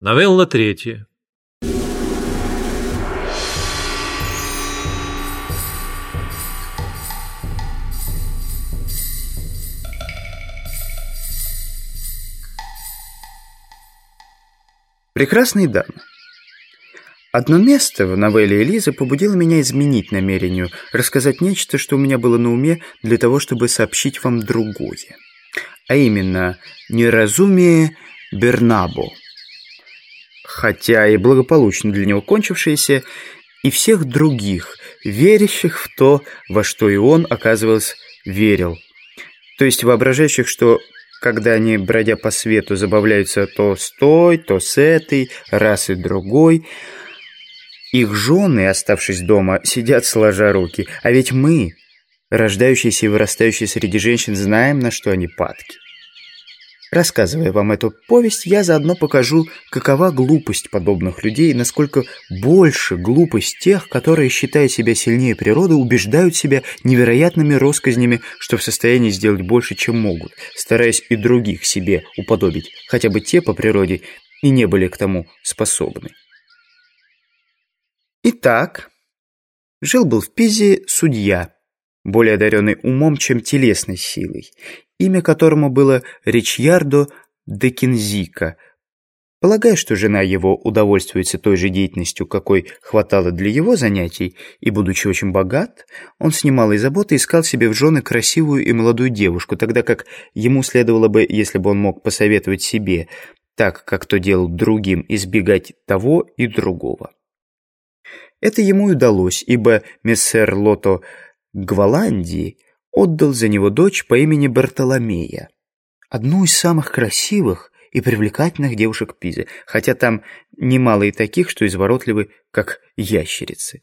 Новелла третья. Прекрасные дамы. Одно место в новелле Элизы побудило меня изменить намерению, рассказать нечто, что у меня было на уме, для того, чтобы сообщить вам другое. А именно, неразумие Бернабо. Хотя и благополучно для него кончившееся, и всех других, верящих в то, во что и он, оказывалось, верил. То есть воображающих, что когда они, бродя по свету, забавляются то с той, то с этой, раз и другой. Их жены, оставшись дома, сидят сложа руки. А ведь мы, рождающиеся и вырастающие среди женщин, знаем, на что они падки. Рассказывая вам эту повесть, я заодно покажу, какова глупость подобных людей насколько больше глупость тех, которые, считая себя сильнее природы, убеждают себя невероятными россказнями, что в состоянии сделать больше, чем могут, стараясь и других себе уподобить, хотя бы те по природе и не были к тому способны. Итак, жил-был в Пизе судья, более одаренный умом, чем телесной силой, имя которому было Ричьярдо де Кинзика. Полагая, что жена его удовольствуется той же деятельностью, какой хватало для его занятий, и, будучи очень богат, он с немалой заботой искал себе в жены красивую и молодую девушку, тогда как ему следовало бы, если бы он мог посоветовать себе, так, как то делал другим, избегать того и другого. Это ему и удалось, ибо мессер Лото Гваландии отдал за него дочь по имени Бартоломея, одну из самых красивых и привлекательных девушек Пизы, хотя там немало и таких, что изворотливы, как ящерицы.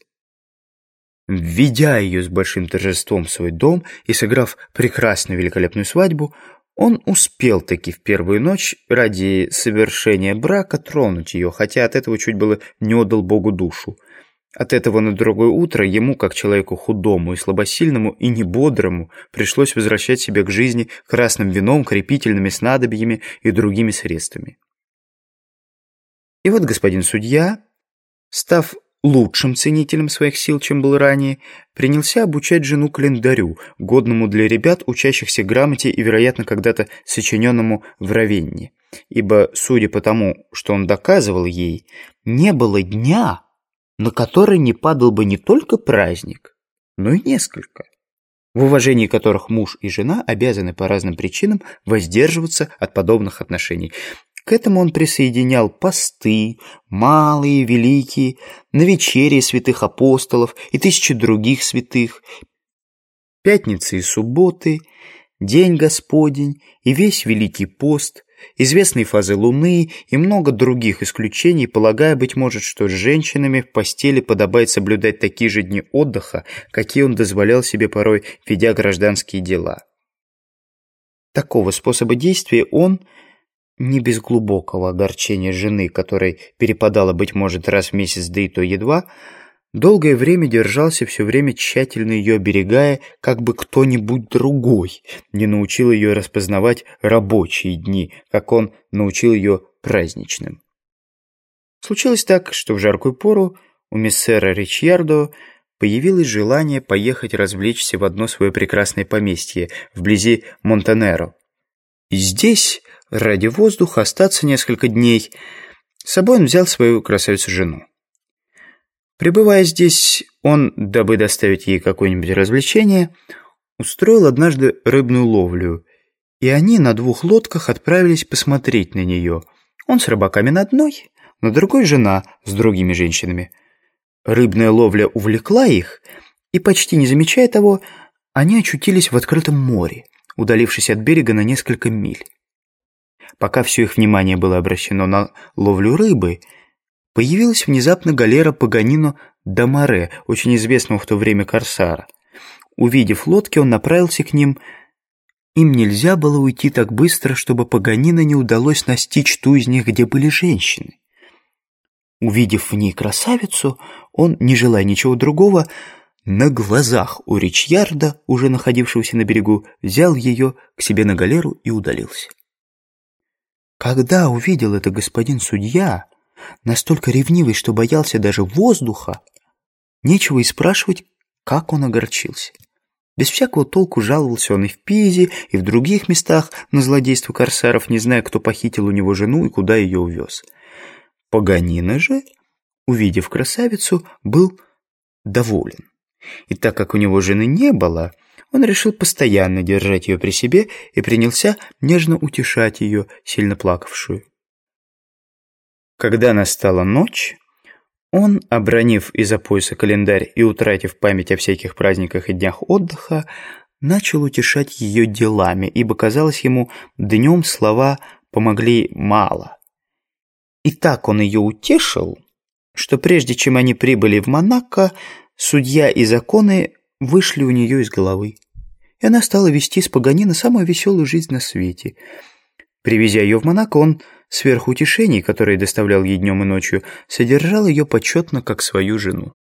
Введя ее с большим торжеством в свой дом и сыграв прекрасную великолепную свадьбу, он успел таки в первую ночь ради совершения брака тронуть ее, хотя от этого чуть было не отдал Богу душу. От этого на другое утро ему, как человеку худому и слабосильному, и небодрому, пришлось возвращать себя к жизни красным вином, крепительными снадобьями и другими средствами. И вот господин судья, став лучшим ценителем своих сил, чем был ранее, принялся обучать жену календарю, годному для ребят, учащихся грамоте и, вероятно, когда-то сочиненному в Равенне. Ибо, судя по тому, что он доказывал ей, не было дня, на который не падал бы не только праздник, но и несколько, в уважении которых муж и жена обязаны по разным причинам воздерживаться от подобных отношений. К этому он присоединял посты, малые, великие, на вечере святых апостолов и тысячи других святых, пятницы и субботы, день Господень и весь Великий пост, известные фазы Луны и много других исключений, полагая, быть может, что с женщинами в постели подобает соблюдать такие же дни отдыха, какие он дозволял себе порой, ведя гражданские дела. Такого способа действия он, не без глубокого огорчения жены, которой перепадало, быть может, раз в месяц, да и то едва, Долгое время держался, все время тщательно ее оберегая, как бы кто-нибудь другой не научил ее распознавать рабочие дни, как он научил ее праздничным. Случилось так, что в жаркую пору у миссера Ричьярдо появилось желание поехать развлечься в одно свое прекрасное поместье вблизи Монтанеро. И здесь, ради воздуха, остаться несколько дней. С собой он взял свою красавицу-жену. Пребывая здесь, он, дабы доставить ей какое-нибудь развлечение, устроил однажды рыбную ловлю, и они на двух лодках отправились посмотреть на нее. Он с рыбаками на одной, на другой жена с другими женщинами. Рыбная ловля увлекла их, и, почти не замечая того, они очутились в открытом море, удалившись от берега на несколько миль. Пока все их внимание было обращено на ловлю рыбы – Появилась внезапно галера Паганино Дамаре, очень известного в то время корсара. Увидев лодки, он направился к ним. Им нельзя было уйти так быстро, чтобы Паганино не удалось настичь ту из них, где были женщины. Увидев в ней красавицу, он, не желая ничего другого, на глазах у Ричьярда, уже находившегося на берегу, взял ее к себе на галеру и удалился. Когда увидел это господин судья, настолько ревнивый, что боялся даже воздуха, нечего и спрашивать, как он огорчился. Без всякого толку жаловался он и в Пизе, и в других местах на злодейство корсаров, не зная, кто похитил у него жену и куда ее увез. Паганина же, увидев красавицу, был доволен. И так как у него жены не было, он решил постоянно держать ее при себе и принялся нежно утешать ее, сильно плакавшую. Когда настала ночь, он, обронив из-за пояса календарь и утратив память о всяких праздниках и днях отдыха, начал утешать ее делами, ибо, казалось ему, днем слова помогли мало. И так он ее утешил, что прежде чем они прибыли в Монако, судья и законы вышли у нее из головы. И она стала вести с Паганина самую веселую жизнь на свете. Привезя ее в Монако, он, сверх утешений, которые доставлял ей днем и ночью, содержал ее почетно как свою жену.